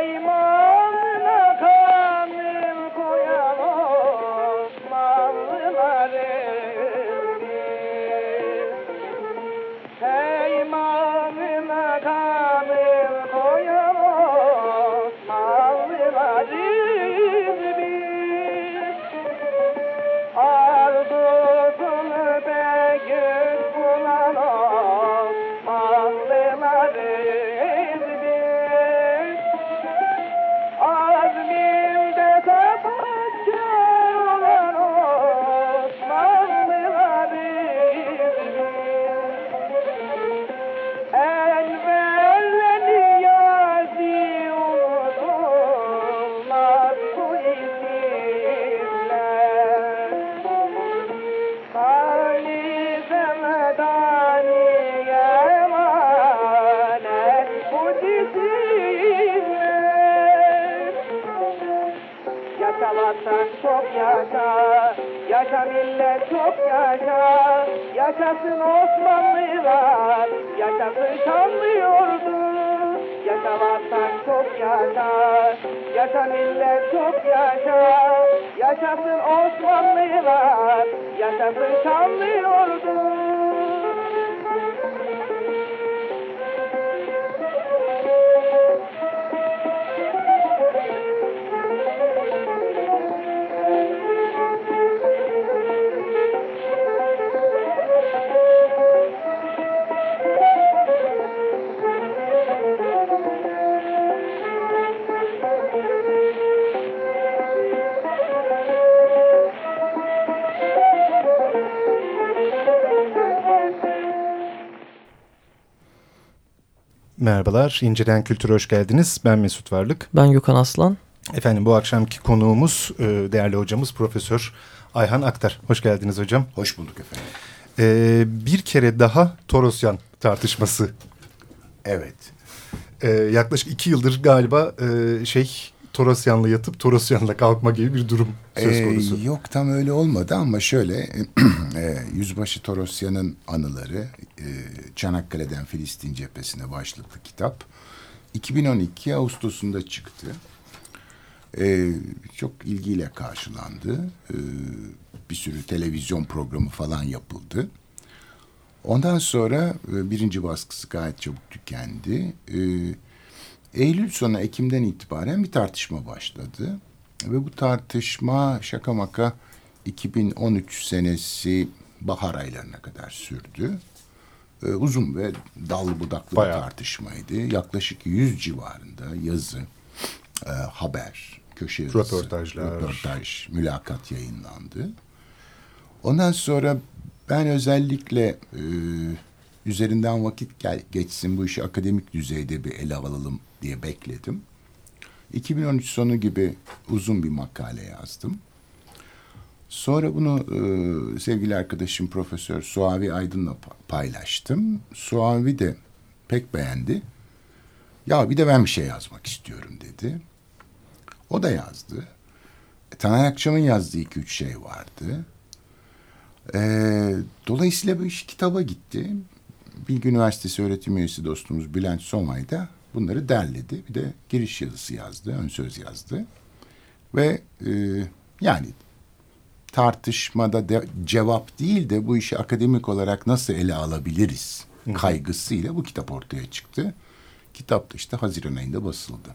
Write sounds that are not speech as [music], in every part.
Ibrahim. Çok yaşa. Yaşa millet çok yaşa. Yaşasın Osmanlılar. Yaşasın şanlı ordu. Yaşa vatan çok yaşa. Yaşa millet çok yaşa. Yaşasın Osmanlılar. Yaşasın şanlı ordu. Merhabalar, İncelen Kültür'e hoş geldiniz. Ben Mesut Varlık. Ben Gökhan Aslan. Efendim bu akşamki konuğumuz e, değerli hocamız Profesör Ayhan Aktar. Hoş geldiniz hocam. Hoş bulduk efendim. Ee, bir kere daha Torosyan tartışması. Evet. Ee, yaklaşık iki yıldır galiba e, şey Torosyan'la yatıp Torosyan'la kalkma gibi bir durum söz Ee, konusu. yok tam öyle olmadı ama şöyle [clears throat] e, Yüzbaşı Torosyan'ın anıları e, Çanakkale'den Filistin cephesine başlıklı kitap 2012 Ağustos'unda çıktı. E, çok ilgiyle karşılandı. E, bir sürü televizyon programı falan yapıldı. Ondan sonra e, birinci baskısı gayet çabuk tükendi. E, Eylül sonu Ekim'den itibaren bir tartışma başladı. Ve bu tartışma şaka maka 2013 senesi bahar aylarına kadar sürdü. Ee, uzun ve dallı budaklı Bayağı. bir tartışmaydı. Yaklaşık 100 civarında yazı, e, haber, köşe yazısı, Röportajlar. röportaj, mülakat yayınlandı. Ondan sonra ben özellikle e, üzerinden vakit gel, geçsin bu işi akademik düzeyde bir ele alalım diye bekledim. 2013 sonu gibi uzun bir makale yazdım. Sonra bunu e, sevgili arkadaşım Profesör Suavi Aydın'la pa- paylaştım. Suavi de pek beğendi. Ya bir de ben bir şey yazmak istiyorum dedi. O da yazdı. E, Taner Akçam'ın yazdığı iki üç şey vardı. E, dolayısıyla bu iş kitaba gitti. Bilgi Üniversitesi öğretim üyesi dostumuz Bülent Somay da bunları derledi. Bir de giriş yazısı yazdı, ön söz yazdı. Ve e, yani tartışmada de, cevap değil de bu işi akademik olarak nasıl ele alabiliriz kaygısıyla bu kitap ortaya çıktı. Kitap da işte Haziran ayında basıldı.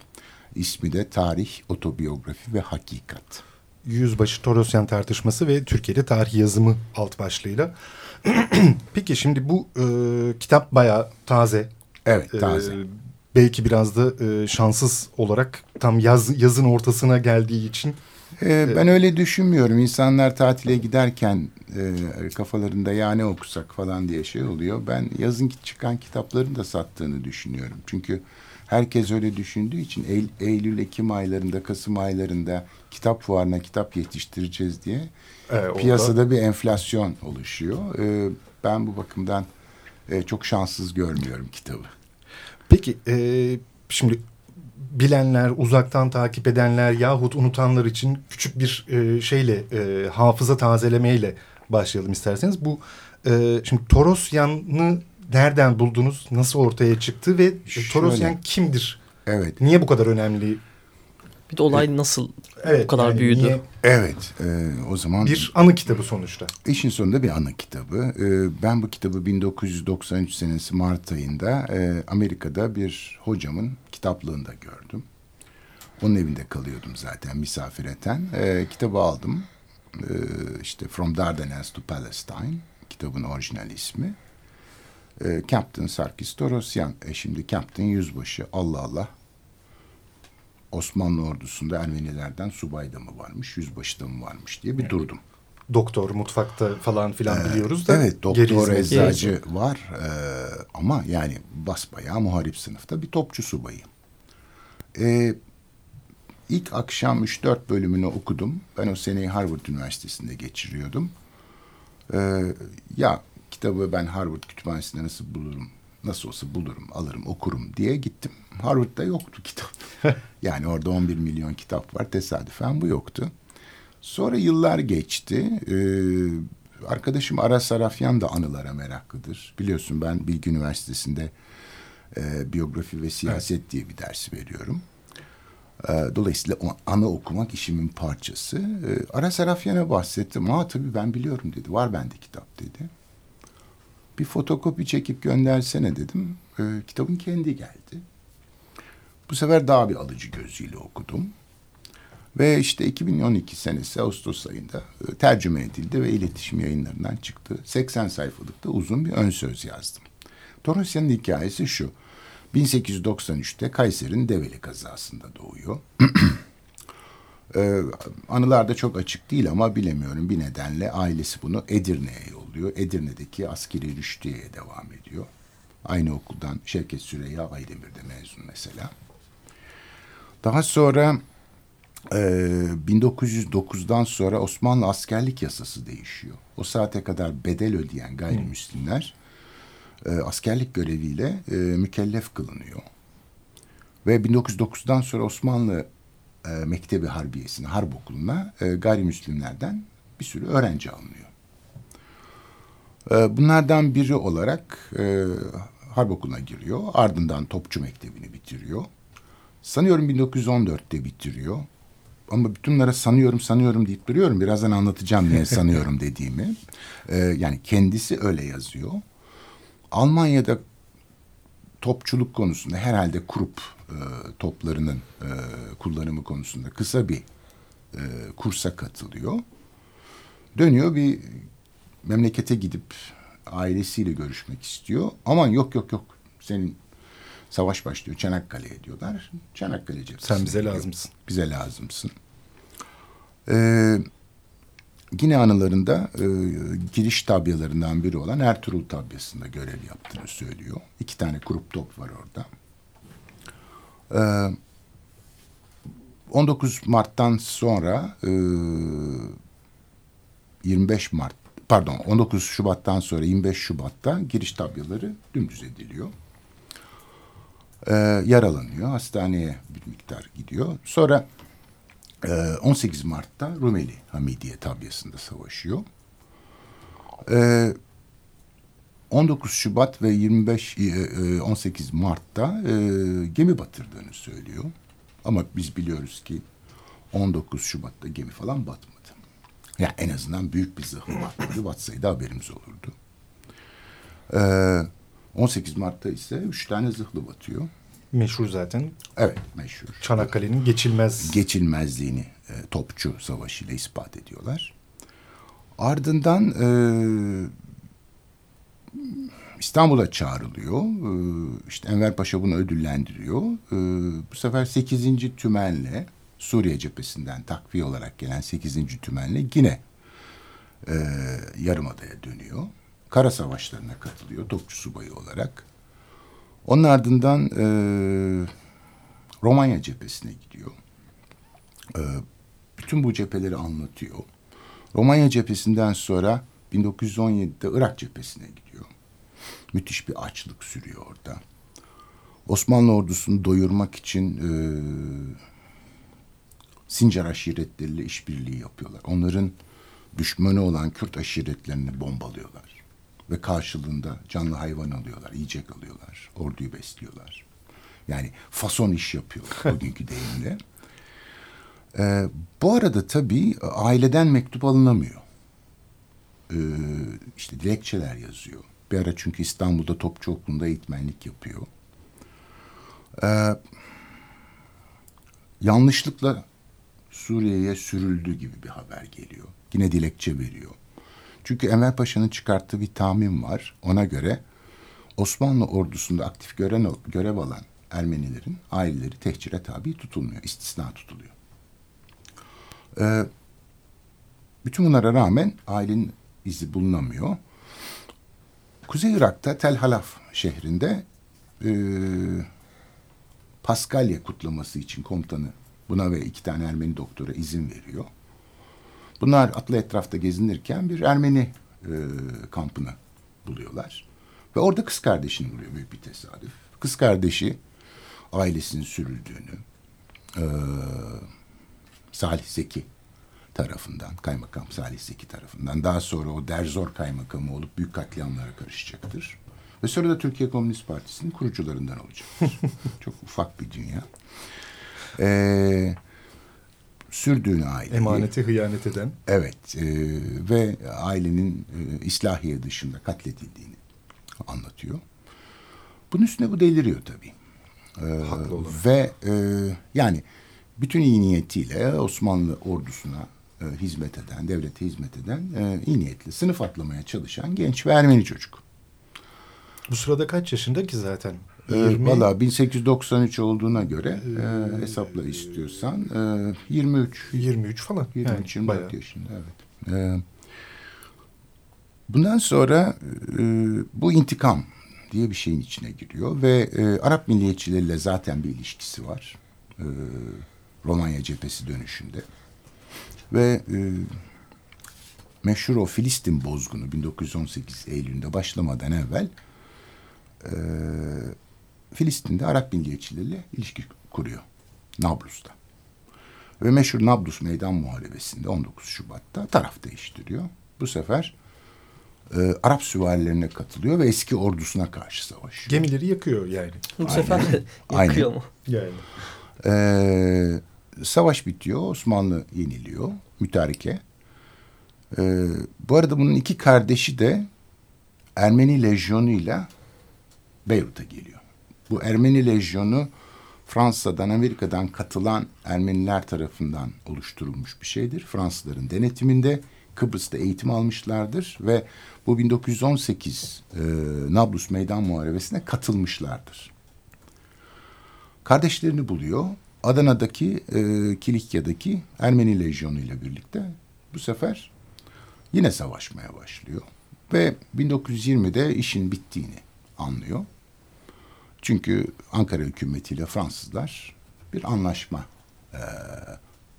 İsmi de Tarih, Otobiyografi ve Hakikat. Yüzbaşı Torosyan tartışması ve Türkiye'de tarih yazımı alt başlığıyla. [clears throat] Peki şimdi bu e, kitap bayağı taze. Evet, Ee, taze. belki biraz da e, şanssız olarak tam yaz yazın ortasına geldiği için Ee, ben öyle düşünmüyorum. İnsanlar tatile giderken e, kafalarında ya ne okusak falan diye şey oluyor. Ben yazın çıkan kitapların da sattığını düşünüyorum. Çünkü herkes öyle düşündüğü için Eylül, Eylül, Ekim aylarında, Kasım aylarında kitap fuarına kitap yetiştireceğiz diye e, orada- piyasada bir enflasyon oluşuyor. Ee, ben bu bakımdan e, çok şanssız görmüyorum kitabı. Peki e, şimdi bilenler, uzaktan takip edenler yahut unutanlar için küçük bir e, şeyle e, hafıza tazelemeyle başlayalım isterseniz. Bu e, şimdi Torosyan'ı nereden buldunuz? Nasıl ortaya çıktı ve. Torosyan kimdir? Evet. Niye bu kadar önemli? Bir de olay nasıl Evet, bu kadar yani büyüdü? niye- Evet. e, o zaman Bir anı kitabı sonuçta. İşin sonunda bir anı kitabı. Ee, ben bu kitabı 1993 senesi Mart ayında e, Amerika'da bir hocamın kitaplığında gördüm. Onun evinde kalıyordum zaten misafireten. Ee, kitabı aldım. Ee, işte From Dardanelles to Palestine. Kitabın orijinal ismi. Ee, Captain Sarkis Torosyan. E şimdi Captain Yüzbaşı. Allah Allah. Osmanlı ordusunda Ermenilerden subay da mı varmış, yüzbaşı da mı varmış diye bir durdum. Doktor, mutfakta falan filan biliyoruz da. Ee, Evet doktor eczacı var Ee, ama yani basbayağı muharip sınıfta bir topçu subayı. Ee, ilk akşam 3-4 bölümünü okudum. Ben o seneyi Harvard Üniversitesi'nde geçiriyordum. Ee, ya kitabı ben Harvard Kütüphanesi'nde nasıl bulurum, nasıl olsa bulurum, alırım, okurum diye gittim. Harvard'da yoktu kitap. [laughs] yani orada 11 milyon kitap var. Tesadüfen bu yoktu. Sonra yıllar geçti. Ee, arkadaşım Aras Sarafyan da anılara meraklıdır. Biliyorsun ben Bilgi Üniversitesi'nde e, biyografi ve siyaset diye bir ders veriyorum. E, dolayısıyla o anı okumak işimin parçası. E, Aras Sarafyan'a bahsettim. Aa tabii ben biliyorum dedi. Var bende kitap dedi. Bir fotokopi çekip göndersene dedim. E, kitabın kendi geldi. Bu sefer daha bir alıcı gözüyle okudum. Ve işte 2012 senesi Ağustos ayında e, tercüme edildi ve iletişim yayınlarından çıktı. 80 sayfalıkta uzun bir ön söz yazdım. Torosya'nın hikayesi şu. 1893'te Kayseri'nin Develi kazasında doğuyor. [clears throat] ee, anılarda çok açık değil ama bilemiyorum bir nedenle ailesi bunu Edirne'ye yolluyor. Edirne'deki askeri rüştiyeye devam ediyor. Aynı okuldan Şevket Süreyya Aydemir'de mezun mesela. Daha sonra e, 1909'dan sonra Osmanlı askerlik yasası değişiyor. O saate kadar bedel ödeyen gayrimüslimler e, askerlik göreviyle e, mükellef kılınıyor. Ve 1909'dan sonra Osmanlı e, Mektebi Harbiyesi'ne, Harp Okulu'na e, gayrimüslimlerden bir sürü öğrenci alınıyor. E, bunlardan biri olarak e, Harp Okulu'na giriyor. Ardından Topçu Mektebi'ni bitiriyor. Sanıyorum 1914'te bitiriyor. Ama bütün bunlara sanıyorum sanıyorum deyip duruyorum. Birazdan anlatacağım niye [laughs] sanıyorum dediğimi. E, yani kendisi öyle yazıyor. Almanya'da topçuluk konusunda herhalde kurup e, toplarının e, kullanımı konusunda kısa bir e, kursa katılıyor. Dönüyor bir memlekete gidip ailesiyle görüşmek istiyor. Aman yok yok yok senin savaş başlıyor Çanakkale'ye diyorlar. Çanakkale cephesine Sen bize gidiyor. lazımsın. Bize lazımsın. Ee, yine anılarında e, giriş tabyalarından biri olan Ertuğrul tabyasında görev yaptığını söylüyor. İki tane kurup top var orada. Ee, 19 Mart'tan sonra e, 25 Mart pardon 19 Şubat'tan sonra 25 Şubat'ta giriş tabyaları dümdüz ediliyor. Ee, yaralanıyor. Hastaneye bir miktar gidiyor. Sonra e, 18 Mart'ta Rumeli Hamidiye tabyasında savaşıyor. Ee, 19 Şubat ve 25 e, e, 18 Mart'ta e, gemi batırdığını söylüyor. Ama biz biliyoruz ki 19 Şubat'ta gemi falan batmadı. Ya en azından büyük bir zırhlı batmadı. Batsaydı haberimiz olurdu. Ee, 18 Mart'ta ise üç tane zırhlı batıyor. Meşhur zaten Evet meşhur. Çanakkale'nin geçilmez Geçilmezliğini e, topçu savaşıyla ispat ediyorlar. Ardından e, İstanbul'a çağrılıyor. E, işte Enver Paşa bunu ödüllendiriyor. E, bu sefer 8. Tümen'le Suriye cephesinden takviye olarak gelen 8. Tümen'le yine e, Yarımada'ya dönüyor. Kara savaşlarına katılıyor topçu subayı olarak. Onun ardından e, Romanya cephesine gidiyor. E, bütün bu cepheleri anlatıyor. Romanya cephesinden sonra 1917'de Irak cephesine gidiyor. Müthiş bir açlık sürüyor orada. Osmanlı ordusunu doyurmak için e, Sincar aşiretleriyle işbirliği yapıyorlar. Onların düşmanı olan Kürt aşiretlerini bombalıyorlar. Ve karşılığında canlı hayvan alıyorlar, yiyecek alıyorlar, orduyu besliyorlar. Yani fason iş yapıyorlar [laughs] bugünkü deyimle. Ee, bu arada tabii aileden mektup alınamıyor. Ee, işte dilekçeler yazıyor. Bir ara çünkü İstanbul'da Topçu Okulu'nda eğitmenlik yapıyor. Ee, yanlışlıkla Suriye'ye sürüldü gibi bir haber geliyor. Yine dilekçe veriyor. Çünkü Enver Paşa'nın çıkarttığı bir tahmin var. Ona göre Osmanlı ordusunda aktif gören, görev alan Ermenilerin aileleri tehcire tabi tutulmuyor. istisna tutuluyor. Ee, bütün bunlara rağmen ailenin izi bulunamıyor. Kuzey Irak'ta Tel Halaf şehrinde e, Paskalya kutlaması için komutanı buna ve iki tane Ermeni doktora izin veriyor. Bunlar atlı etrafta gezinirken bir Ermeni e, kampını buluyorlar. Ve orada kız kardeşini buluyor büyük bir tesadüf. Kız kardeşi ailesinin sürüldüğünü, e, Salih Zeki tarafından, kaymakam Salih Zeki tarafından. Daha sonra o Derzor kaymakamı olup büyük katliamlara karışacaktır. Ve sonra da Türkiye Komünist Partisi'nin kurucularından olacaktır. [laughs] Çok ufak bir dünya. Ee, sürdüğünü aileyi... Emanete hıyanet eden. Evet e, ve ailenin e, İslahiye dışında katledildiğini anlatıyor. Bunun üstüne bu deliriyor tabii. Ee, Haklı olarak. ve e, yani bütün iyi niyetiyle Osmanlı ordusuna e, hizmet eden, devlete hizmet eden e, iyi niyetli sınıf atlamaya çalışan genç ve Ermeni çocuk. Bu sırada kaç yaşında ki zaten? Ee, 20 Valla 1893 olduğuna göre e, hesapla istiyorsan e, 23 23 falan. 23 Yani 24 bayağı. yaşında evet. Ee, bundan sonra e, bu intikam diye bir şeyin içine giriyor ve e, Arap milliyetçileriyle zaten bir ilişkisi var. E, Romanya cephesi dönüşünde. Ve e, meşhur o Filistin bozgunu 1918 Eylül'ünde başlamadan evvel e, Filistin'de Arap milliyetçileriyle ilişki kuruyor. Nablus'ta. Ve meşhur Nablus Meydan Muharebesi'nde 19 Şubat'ta taraf değiştiriyor. Bu sefer e, Arap süvarilerine katılıyor ve eski ordusuna karşı savaşıyor. Gemileri yakıyor yani. Bu Aynen. sefer de Aynen. yakıyor mu? Yani. Ee, savaş bitiyor, Osmanlı yeniliyor, mütareke. Ee, bu arada bunun iki kardeşi de Ermeni lejyonuyla Beyrut'a geliyor. Bu Ermeni lejyonu Fransa'dan, Amerika'dan katılan Ermeniler tarafından oluşturulmuş bir şeydir. Fransızların denetiminde Kıbrıs'ta eğitim almışlardır ve bu 1918 e, Nablus Meydan Muharebesi'ne katılmışlardır. Kardeşlerini buluyor. Adana'daki, e, Kilikya'daki Ermeni lejyonu ile birlikte bu sefer yine savaşmaya başlıyor. Ve 1920'de işin bittiğini anlıyor. Çünkü Ankara hükümetiyle Fransızlar bir anlaşma e,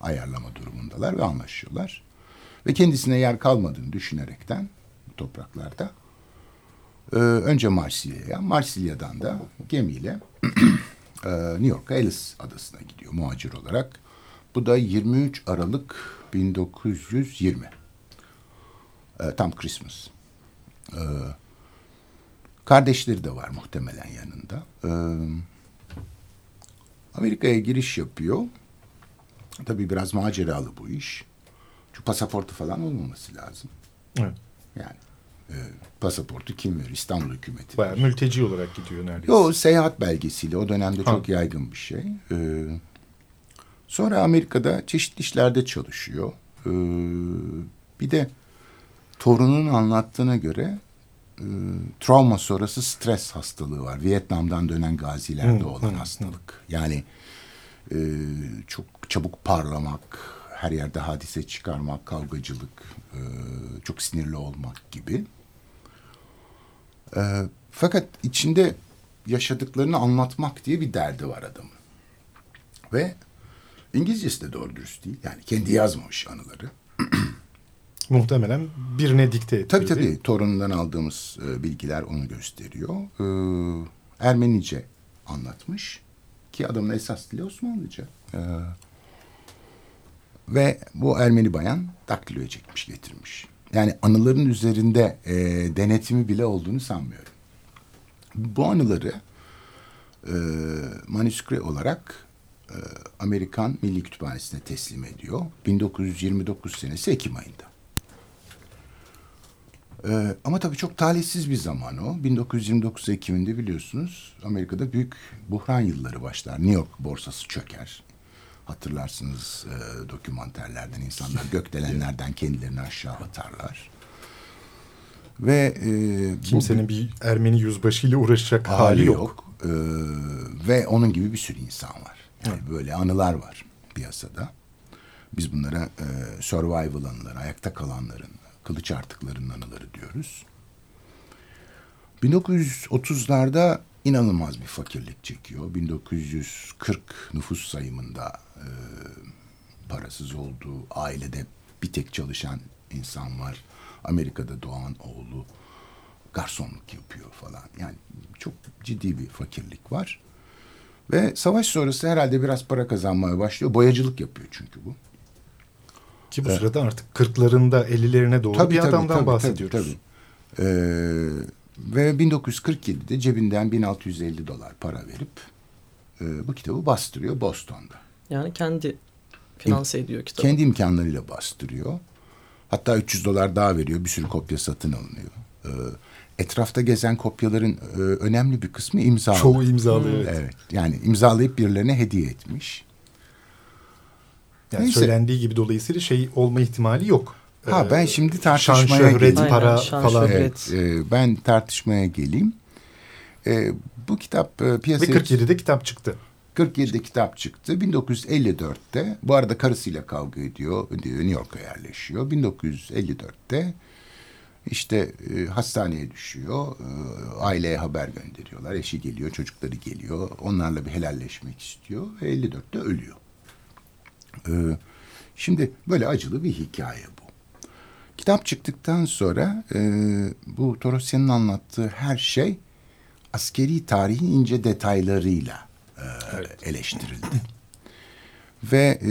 ayarlama durumundalar ve anlaşıyorlar. Ve kendisine yer kalmadığını düşünerekten bu topraklarda e, önce Marsilya'ya, Marsilya'dan da gemiyle [clears throat] e, New York'a Ellis adasına gidiyor muhacir olarak. Bu da 23 Aralık 1920. E, tam Christmas. E, kardeşleri de var muhtemelen yanında. E, Amerika'ya giriş yapıyor. Tabii biraz maceralı bu iş. Çünkü pasaportu falan olmaması lazım. Evet. Yani e, pasaportu kim verir? İstanbul hükümeti. Bayağı mülteci olarak gidiyor neredeyse. Yo seyahat belgesiyle o dönemde Ha. çok yaygın bir şey. Ee, sonra Amerika'da çeşitli işlerde çalışıyor. Ee, bir de torunun anlattığına göre e, travma sonrası stres hastalığı var. Vietnam'dan dönen gazilerde Hı, olan hı, hastalık. Yani e, çok çabuk parlamak, her yerde hadise çıkarmak, kavgacılık, e, çok sinirli olmak gibi. E, fakat içinde yaşadıklarını anlatmak diye bir derdi var adamın. Ve İngilizcesi de doğru dürüst değil. Yani kendi yazmamış anıları. Muhtemelen birine dikte etti. Tabii tabii torunundan aldığımız e, bilgiler onu gösteriyor. E, Ermenice anlatmış ki adamın esas dili Osmanlıca. E, ve bu Ermeni bayan daktiloya çekmiş getirmiş. Yani anıların üzerinde e, denetimi bile olduğunu sanmıyorum. Bu anıları e, manüskri olarak e, Amerikan Milli Kütüphanesi'ne teslim ediyor. 1929 senesi Ekim ayında. Ee, ama tabii çok talihsiz bir zaman o. 1929 Ekim'inde biliyorsunuz Amerika'da büyük buhran yılları başlar. New York borsası çöker. Hatırlarsınız e, dokümanterlerden insanlar gökdelenlerden [laughs] kendilerini aşağı atarlar. Ve e, bu- Kimsenin bir Ermeni yüzbaşıyla uğraşacak hali, hali yok. yok. Ee, ve onun gibi bir sürü insan var. Yani böyle anılar var piyasada. Biz bunlara e, survival anıları, ayakta kalanların, kılıç artıklarının anıları diyoruz. 1930'larda inanılmaz bir fakirlik çekiyor. 1940 nüfus sayımında e, parasız olduğu ailede bir tek çalışan insan var. Amerika'da doğan oğlu garsonluk yapıyor falan. Yani çok ciddi bir fakirlik var. Ve savaş sonrası herhalde biraz para kazanmaya başlıyor. Boyacılık yapıyor çünkü bu. Ki bu sırada artık kırklarında, ellilerine doğru bir adamdan bahsediyoruz. Tabii, tabii. Ee, ve 1947'de cebinden 1650 dolar para verip e, bu kitabı bastırıyor Boston'da. Yani kendi finanse ediyor kitabı. Kendi imkanlarıyla bastırıyor. Hatta 300 dolar daha veriyor. Bir sürü kopya satın alınıyor. Ee, etrafta gezen kopyaların e, önemli bir kısmı imzalı. Çoğu imzalı evet. Evet. Yani imzalayıp birilerine hediye etmiş. Yani Neyse. söylendiği gibi dolayısıyla şey olma ihtimali yok. Ha Ee, ben şimdi şan, tartışmaya şöhret, geleyim. para Aynen, şan, falan. şöhret. Evet, e, ben tartışmaya geleyim. E, bu kitap e, Ve piyasaya... 47'de kitap çıktı. 47'de kitap çıktı. 1954'te bu arada karısıyla kavga ediyor. New York'a yerleşiyor. 1954'te işte e, hastaneye düşüyor. E, aileye haber gönderiyorlar. Eşi geliyor, çocukları geliyor. Onlarla bir helalleşmek istiyor. Ve 54'te ölüyor. E, şimdi böyle acılı bir hikaye bu. Kitap çıktıktan sonra e, bu Torosya'nın anlattığı her şey askeri tarihin ince detaylarıyla e, eleştirildi. [laughs] Ve e,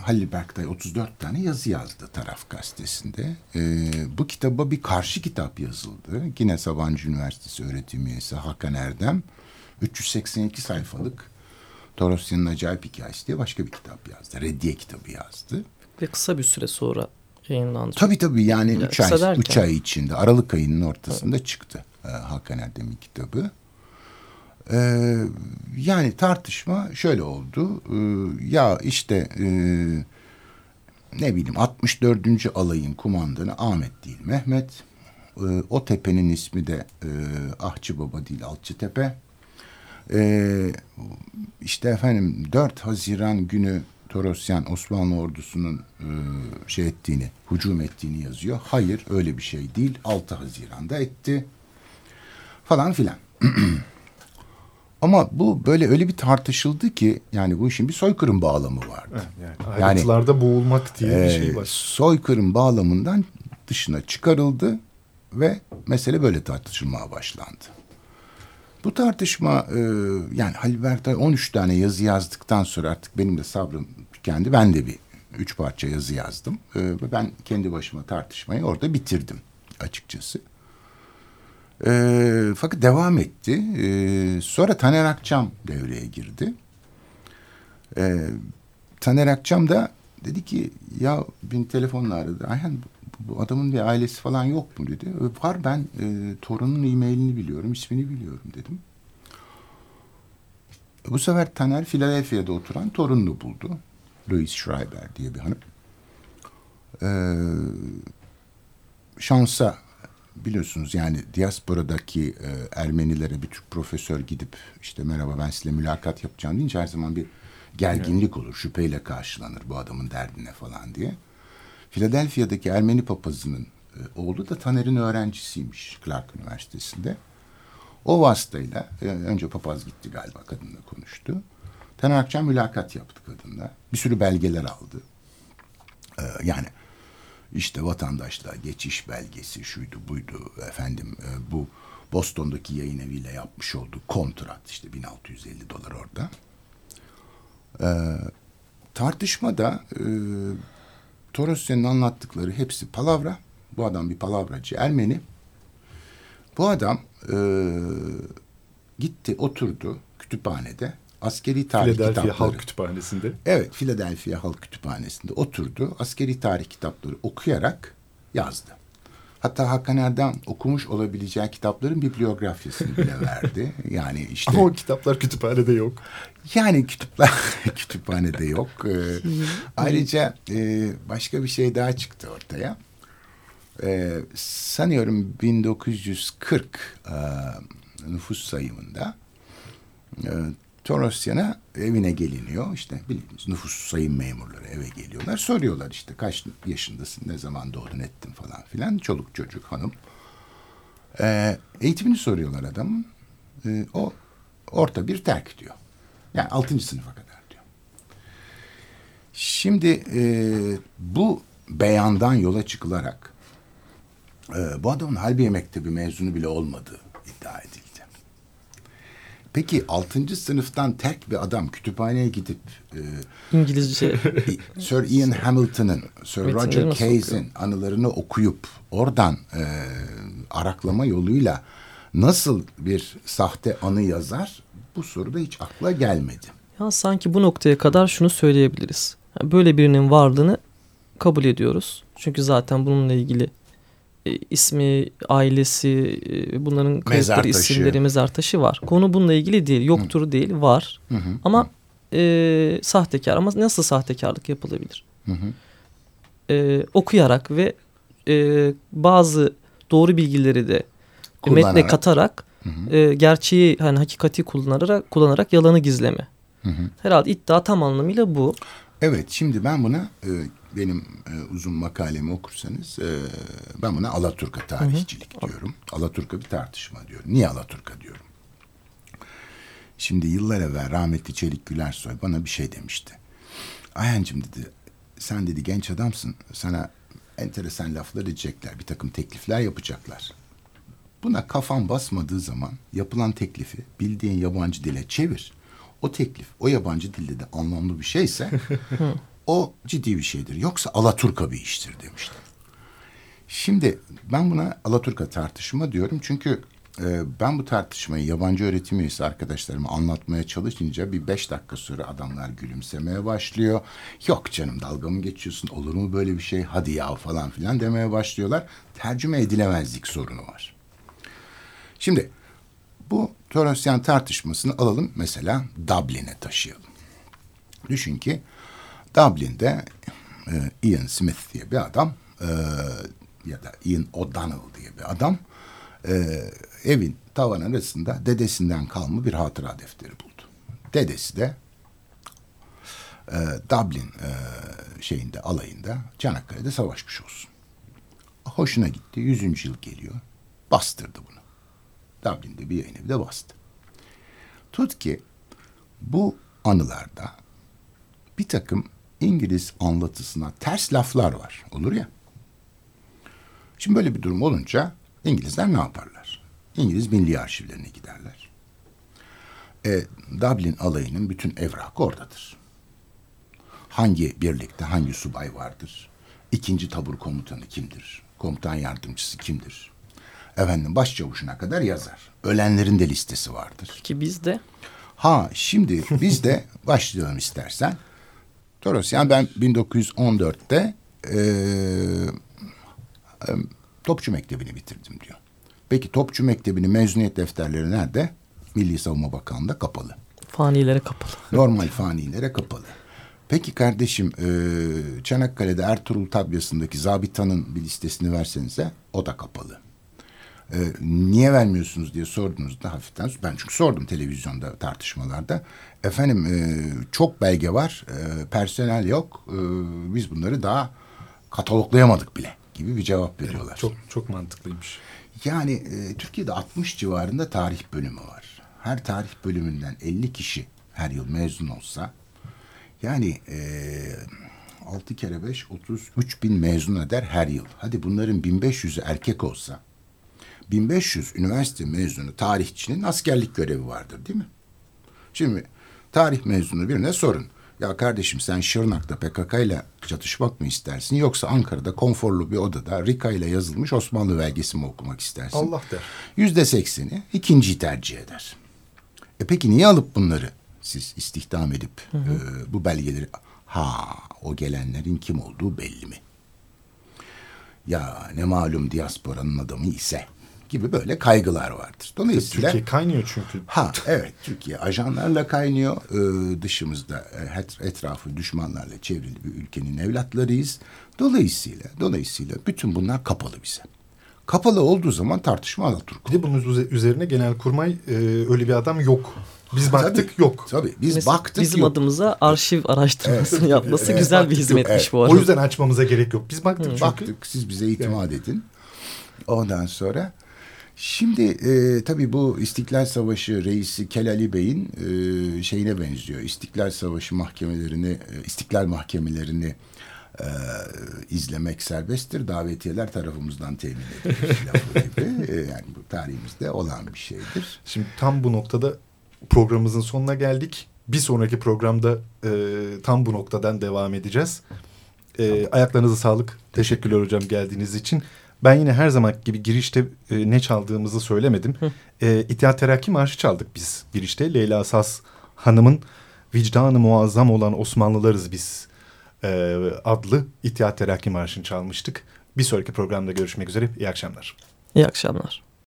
Halil Berktay 34 tane yazı yazdı Taraf Gazetesi'nde. E, bu kitaba bir karşı kitap yazıldı. Yine Sabancı Üniversitesi öğretim üyesi Hakan Erdem 382 sayfalık Torosya'nın Acayip Hikayesi diye başka bir kitap yazdı. Reddiye kitabı yazdı. Ve kısa bir süre sonra yayınlandı. Tabii tabii yani Ya, üç ay, derken- üç ay içinde Aralık ayının ortasında çıktı e, Hakan Erdem'in kitabı. E, yani tartışma şöyle oldu. E, ya işte e, ne bileyim 64. alayın kumandanı Ahmet değil Mehmet. E, o tepenin ismi de e, Ahçı Baba değil Alçıtepe. E, işte efendim 4 Haziran günü Torosyan Osmanlı ordusunun e, şey ettiğini, hücum ettiğini yazıyor. Hayır öyle bir şey değil. 6 Haziran'da etti. Falan filan. [clears throat] Ama bu böyle öyle bir tartışıldı ki yani bu işin bir soykırım bağlamı vardı. Yani ayrıntılarda boğulmak diye bir Ee, şey var. soykırım bağlamından dışına çıkarıldı ve mesele böyle tartışılmaya başlandı. Bu tartışma e, yani Halil Berktay 13 tane yazı yazdıktan sonra artık benim de sabrım tükendi. Ben de bir üç parça yazı yazdım. E, ben kendi başıma tartışmayı orada bitirdim açıkçası. E, fakat devam etti. E, sonra Taner Akçam devreye girdi. E, Taner Akçam da dedi ki ya beni telefonla aradı. Ayhan bu adamın bir ailesi falan yok mu dedi. "E, Var ben e, torunun e-mailini biliyorum, ismini biliyorum dedim. Bu sefer Taner Philadelphia'da oturan torununu buldu. Louis Schreiber diye bir hanım. Ee, şansa biliyorsunuz yani diasporadaki e, Ermenilere bir Türk profesör gidip işte merhaba ben sizinle mülakat yapacağım deyince her zaman bir gerginlik olur. Şüpheyle karşılanır bu adamın derdine falan diye. Philadelphia'daki Ermeni papazının e, oğlu da Taner'in öğrencisiymiş Clark Üniversitesi'nde. O vasıtayla e, önce papaz gitti galiba kadınla konuştu. Taner Akçam mülakat yaptı kadınla. Bir sürü belgeler aldı. E, yani işte vatandaşlığa geçiş belgesi şuydu buydu efendim e, bu Boston'daki yayın eviyle yapmış olduğu kontrat işte 1650 dolar orada. E, tartışmada e, Torosya'nın anlattıkları hepsi palavra. Bu adam bir palavracı Ermeni. Bu adam e, gitti oturdu kütüphanede askeri tarih Philadelphia kitapları. Halk Kütüphanesi'nde. Evet, Philadelphia Halk Kütüphanesi'nde oturdu. Askeri tarih kitapları okuyarak yazdı. Hatta Hakan Erdem okumuş olabileceği kitapların bibliografyasını bile [laughs] verdi. Yani işte Ama o kitaplar kütüphanede yok. yani kütüpler [laughs] kütüphanede yok. Ee, [laughs] ayrıca e, başka bir şey daha çıktı ortaya. Ee, sanıyorum 1940 e, nüfus sayımında e, Torosyan'a evine geliniyor. İşte bildiğiniz nüfus sayım memurları eve geliyorlar. Soruyorlar işte kaç yaşındasın, ne zaman doğdun ettin falan filan. Çoluk çocuk hanım. Ee, eğitimini soruyorlar adamın. Ee, o orta bir terk diyor. Yani altıncı sınıfa kadar diyor. Şimdi e, bu beyandan yola çıkılarak e, bu adamın Halbiye Mektebi mezunu bile olmadığı iddia edildi. Peki 6. sınıftan terk bir adam kütüphaneye gidip e, İngilizce Sir Ian Hamilton'ın, Sir Roger Case'in anılarını okuyup oradan e, araklama yoluyla nasıl bir sahte anı yazar? Bu soruda hiç akla gelmedi. ya sanki bu noktaya kadar şunu söyleyebiliriz. Böyle birinin varlığını kabul ediyoruz. Çünkü zaten bununla ilgili ismi, ailesi, e, bunların kayıtları, isimleri, mezar taşı var. Konu bununla ilgili değil. Yoktur değil, var. Hı hı. Ama e, sahtekar. Ama nasıl sahtekarlık yapılabilir? Hı hı. E, okuyarak ve e, bazı doğru bilgileri de Kullanarak. metne katarak Hı hı. e, gerçeği hani hakikati kullanarak kullanarak yalanı gizleme. Hı hı. Herhalde iddia tam anlamıyla bu. Evet şimdi ben buna e, benim e, uzun makalemi okursanız e, ben buna Alaturka tarihçilik diyorum. Alaturka bir tartışma diyorum. Niye Alaturka diyorum? Şimdi yıllar evvel rahmetli Çelik Gülersoy bana bir şey demişti. Ayhancığım dedi sen dedi genç adamsın sana enteresan laflar edecekler bir takım teklifler yapacaklar. Buna kafan basmadığı zaman yapılan teklifi bildiğin yabancı dile çevir. O teklif o yabancı dilde de anlamlı bir şeyse [laughs] o ciddi bir şeydir. Yoksa Alaturka bir iştir demişti. Şimdi ben buna Alaturka tartışma diyorum çünkü e, ben bu tartışmayı yabancı öğretim üyesi arkadaşlarıma anlatmaya çalışınca bir beş dakika sonra adamlar gülümsemeye başlıyor. Yok canım dalga mı geçiyorsun olur mu böyle bir şey hadi ya falan filan demeye başlıyorlar. Tercüme edilemezlik sorunu var. Şimdi bu Torosyan tartışmasını alalım mesela Dublin'e taşıyalım. Düşün ki Dublin'de e, Ian Smith diye bir adam e, ya da Ian O'Donnell diye bir adam e, evin tavan arasında dedesinden kalma bir hatıra defteri buldu. Dedesi de e, Dublin e, şeyinde alayında Çanakkale'de savaşmış olsun. Hoşuna gitti. Yüzüncü yıl geliyor. Bastırdı bunu. Dublin'de bir yayın evi de bastı. Tut ki bu anılarda bir takım İngiliz anlatısına ters laflar var. Olur ya. Şimdi böyle bir durum olunca İngilizler ne yaparlar? İngiliz milli arşivlerine giderler. E, Dublin alayının bütün evrakı oradadır. Hangi birlikte hangi subay vardır? İkinci tabur komutanı kimdir? Komutan yardımcısı kimdir? Efendim başçavuşuna kadar yazar. Ölenlerin de listesi vardır. Ki biz de Ha şimdi biz de başlayalım istersen. Toros yani ben 1914'te eee, e, Topçu Mektebi'ni bitirdim diyor. Peki Topçu Mektebi'nin mezuniyet defterleri nerede? Milli Savunma Bakanlığı'nda kapalı. fanilere kapalı. Normal fanilere kapalı. Peki kardeşim e, Çanakkale'de Ertuğrul Tabyası'ndaki zabitanın bir listesini versenize o da kapalı. E, niye vermiyorsunuz diye sordunuzda hafiften ben çünkü sordum televizyonda tartışmalarda. Efendim e, çok belge var e, personel yok e, biz bunları daha kataloglayamadık bile gibi bir cevap veriyorlar. Çok çok mantıklıymış. Yani e, Türkiye'de 60 civarında tarih bölümü var. Her tarih bölümünden 50 kişi her yıl mezun olsa yani e, 6 kere 5 33 bin mezun eder her yıl. Hadi bunların 1500'ü erkek olsa 1500 üniversite mezunu tarihçinin askerlik görevi vardır değil mi? Şimdi tarih mezunu birine sorun. Ya kardeşim sen Şırnak'ta PKK ile çatışmak mı istersin yoksa Ankara'da konforlu bir odada Rika ile yazılmış Osmanlı belgesi mi okumak istersin? Allah der. Yüzde sekseni ikinciyi tercih eder. E peki niye alıp bunları siz istihdam edip e, bu belgeleri... Ha o gelenlerin kim olduğu belli mi? Ya ne malum diasporanın adamı ise gibi böyle kaygılar vardır. Dolayısıyla... Türkiye kaynıyor çünkü. Ha evet Türkiye ajanlarla kaynıyor. Ee, dışımızda e, et- etrafı düşmanlarla çevrili bir ülkenin evlatlarıyız. Dolayısıyla dolayısıyla bütün bunlar kapalı bize. Kapalı olduğu zaman tartışma Alaturk. Bir de bunun üze- üzerine genelkurmay e, öyle bir adam yok. Biz baktık Tabii, yok. Tabii biz Mesela baktık bizim yok. adımıza arşiv araştırmasını yapması Evet, güzel bir hizmetmiş evet. bu arada. O yüzden açmamıza gerek yok. Biz baktık çünkü. Baktık siz bize itimat edin. Ondan sonra şimdi e, tabii bu İstiklal Savaşı reisi Kelali Bey'in e, şeyine benziyor. İstiklal Savaşı mahkemelerini, e, İstiklal mahkemelerini e, izlemek serbesttir. Davetiyeler tarafımızdan temin edilir [laughs] gibi. E, yani bu tarihimizde olan bir şeydir. Şimdi tam bu noktada programımızın sonuna geldik. Bir sonraki programda e, tam bu noktadan devam edeceğiz. E, ayaklarınıza sağlık. Teşekkürler hocam geldiğiniz için. Ben yine her zaman gibi girişte e, ne çaldığımızı söylemedim. E, İttihat Terakki Marşı çaldık biz girişte. Leyla Saz Hanım'ın Vicdanı Muazzam olan Osmanlılarız biz e, adlı İttihat Terakki Marşı'nı çalmıştık. Bir sonraki programda görüşmek üzere. İyi akşamlar. İyi akşamlar.